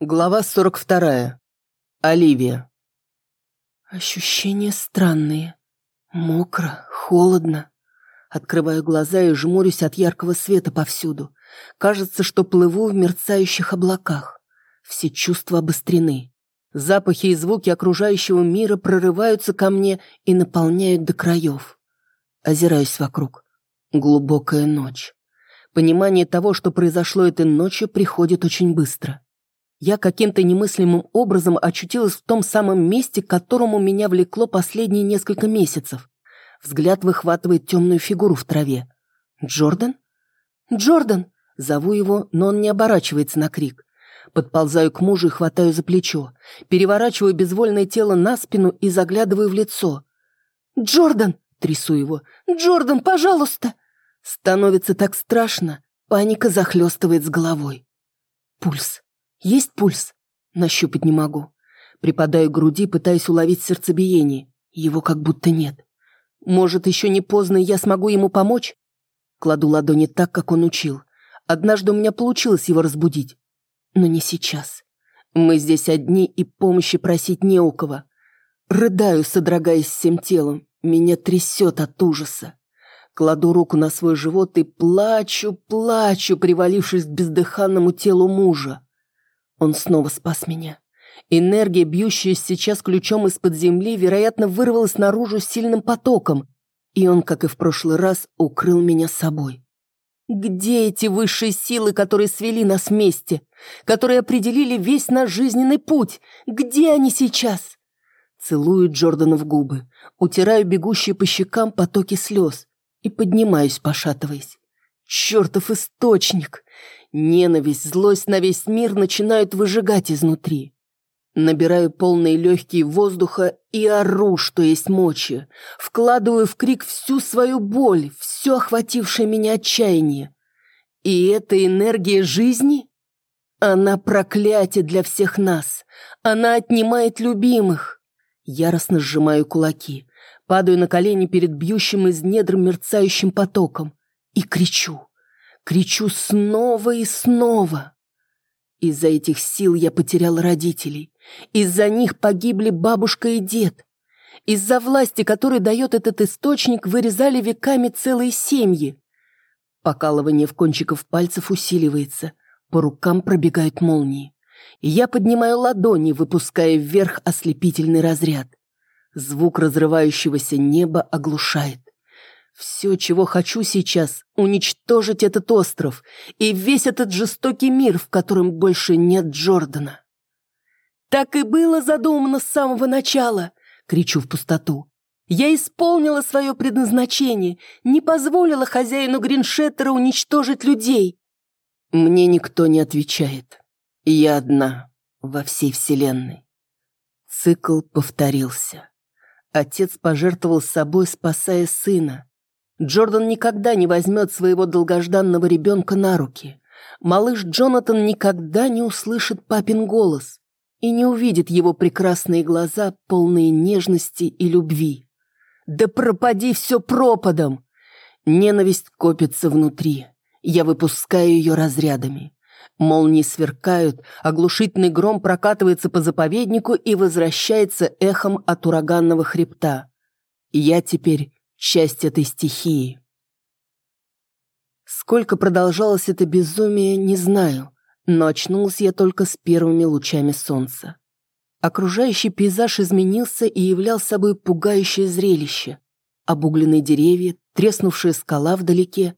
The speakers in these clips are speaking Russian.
Глава 42. Оливия. Ощущения странные. Мокро, холодно. Открываю глаза и жмурюсь от яркого света повсюду. Кажется, что плыву в мерцающих облаках. Все чувства обострены. Запахи и звуки окружающего мира прорываются ко мне и наполняют до краев. Озираюсь вокруг. Глубокая ночь. Понимание того, что произошло этой ночью, приходит очень быстро. Я каким-то немыслимым образом очутилась в том самом месте, к которому меня влекло последние несколько месяцев. Взгляд выхватывает темную фигуру в траве. «Джордан? Джордан!» Зову его, но он не оборачивается на крик. Подползаю к мужу и хватаю за плечо. Переворачиваю безвольное тело на спину и заглядываю в лицо. «Джордан!» — трясу его. «Джордан, пожалуйста!» Становится так страшно. Паника захлестывает с головой. Пульс. Есть пульс? Нащупать не могу. Припадаю к груди, пытаясь уловить сердцебиение. Его как будто нет. Может, еще не поздно, и я смогу ему помочь? Кладу ладони так, как он учил. Однажды у меня получилось его разбудить. Но не сейчас. Мы здесь одни, и помощи просить не у кого. Рыдаю, содрогаясь всем телом. Меня трясет от ужаса. Кладу руку на свой живот и плачу, плачу, привалившись к бездыханному телу мужа. Он снова спас меня. Энергия, бьющая сейчас ключом из-под земли, вероятно, вырвалась наружу сильным потоком, и он, как и в прошлый раз, укрыл меня собой. Где эти высшие силы, которые свели нас вместе, которые определили весь наш жизненный путь? Где они сейчас? Целую Джордана в губы, утираю бегущие по щекам потоки слез и поднимаюсь, пошатываясь. Чертов источник! Ненависть, злость на весь мир начинают выжигать изнутри. Набираю полные легкие воздуха и ору, что есть мочи. Вкладываю в крик всю свою боль, все охватившее меня отчаяние. И эта энергия жизни? Она проклятие для всех нас. Она отнимает любимых. Яростно сжимаю кулаки, падаю на колени перед бьющим из недр мерцающим потоком и кричу. Кричу снова и снова. Из-за этих сил я потерял родителей. Из-за них погибли бабушка и дед. Из-за власти, которую дает этот источник, вырезали веками целые семьи. Покалывание в кончиков пальцев усиливается. По рукам пробегают молнии. Я поднимаю ладони, выпуская вверх ослепительный разряд. Звук разрывающегося неба оглушает. Все, чего хочу сейчас, уничтожить этот остров и весь этот жестокий мир, в котором больше нет Джордана. «Так и было задумано с самого начала!» — кричу в пустоту. «Я исполнила свое предназначение, не позволила хозяину Гриншеттера уничтожить людей!» Мне никто не отвечает. Я одна во всей вселенной. Цикл повторился. Отец пожертвовал собой, спасая сына. Джордан никогда не возьмет своего долгожданного ребенка на руки. Малыш Джонатан никогда не услышит папин голос и не увидит его прекрасные глаза, полные нежности и любви. Да пропади все пропадом! Ненависть копится внутри. Я выпускаю ее разрядами. Молнии сверкают, оглушительный гром прокатывается по заповеднику и возвращается эхом от ураганного хребта. Я теперь часть этой стихии. Сколько продолжалось это безумие, не знаю, но очнулась я только с первыми лучами солнца. Окружающий пейзаж изменился и являл собой пугающее зрелище. Обугленные деревья, треснувшая скала вдалеке.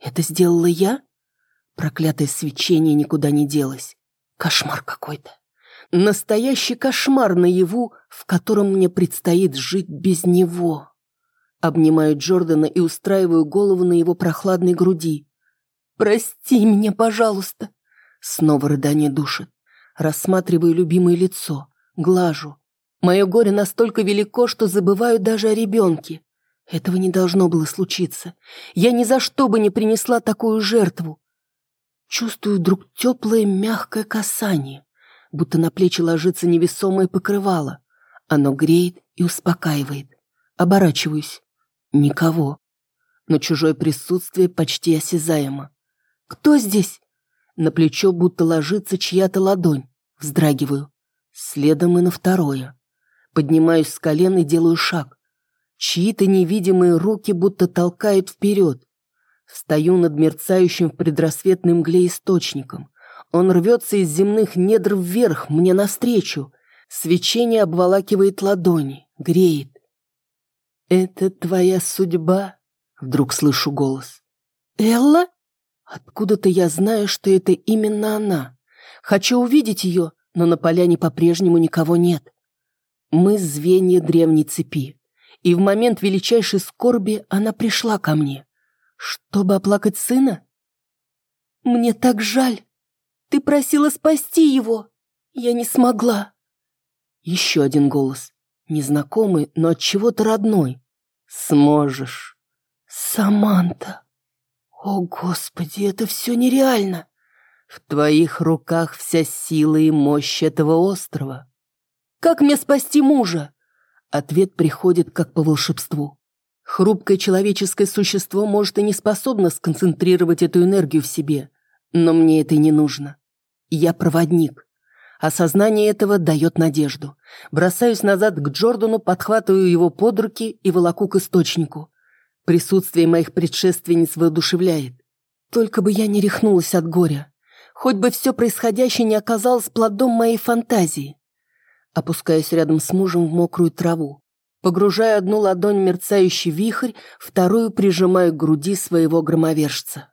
Это сделала я? Проклятое свечение никуда не делось. Кошмар какой-то. Настоящий кошмар наяву, в котором мне предстоит жить без него. Обнимаю Джордана и устраиваю голову на его прохладной груди. «Прости меня, пожалуйста!» Снова рыдание душит. Рассматриваю любимое лицо, глажу. Мое горе настолько велико, что забываю даже о ребенке. Этого не должно было случиться. Я ни за что бы не принесла такую жертву. Чувствую вдруг теплое мягкое касание, будто на плечи ложится невесомое покрывало. Оно греет и успокаивает. Оборачиваюсь. Никого. Но чужое присутствие почти осязаемо. «Кто здесь?» На плечо будто ложится чья-то ладонь. Вздрагиваю. Следом и на второе. Поднимаюсь с колен и делаю шаг. Чьи-то невидимые руки будто толкают вперед. Встаю над мерцающим в предрассветной мгле источником. Он рвется из земных недр вверх, мне навстречу. Свечение обволакивает ладони, греет. «Это твоя судьба?» — вдруг слышу голос. «Элла?» Откуда-то я знаю, что это именно она. Хочу увидеть ее, но на поляне по-прежнему никого нет. Мы звенья древней цепи, и в момент величайшей скорби она пришла ко мне. Чтобы оплакать сына? Мне так жаль. Ты просила спасти его. Я не смогла. Еще один голос. Незнакомый, но от чего-то родной. Сможешь. Саманта. О, Господи, это все нереально. В твоих руках вся сила и мощь этого острова. Как мне спасти мужа? Ответ приходит как по волшебству. Хрупкое человеческое существо может и не способно сконцентрировать эту энергию в себе, но мне это не нужно. Я проводник. Осознание этого дает надежду. Бросаюсь назад к Джордану, подхватываю его под руки и волоку к источнику. Присутствие моих предшественниц воодушевляет. Только бы я не рехнулась от горя. Хоть бы все происходящее не оказалось плодом моей фантазии. Опускаюсь рядом с мужем в мокрую траву. Погружаю одну ладонь в мерцающий вихрь, вторую прижимаю к груди своего громовержца.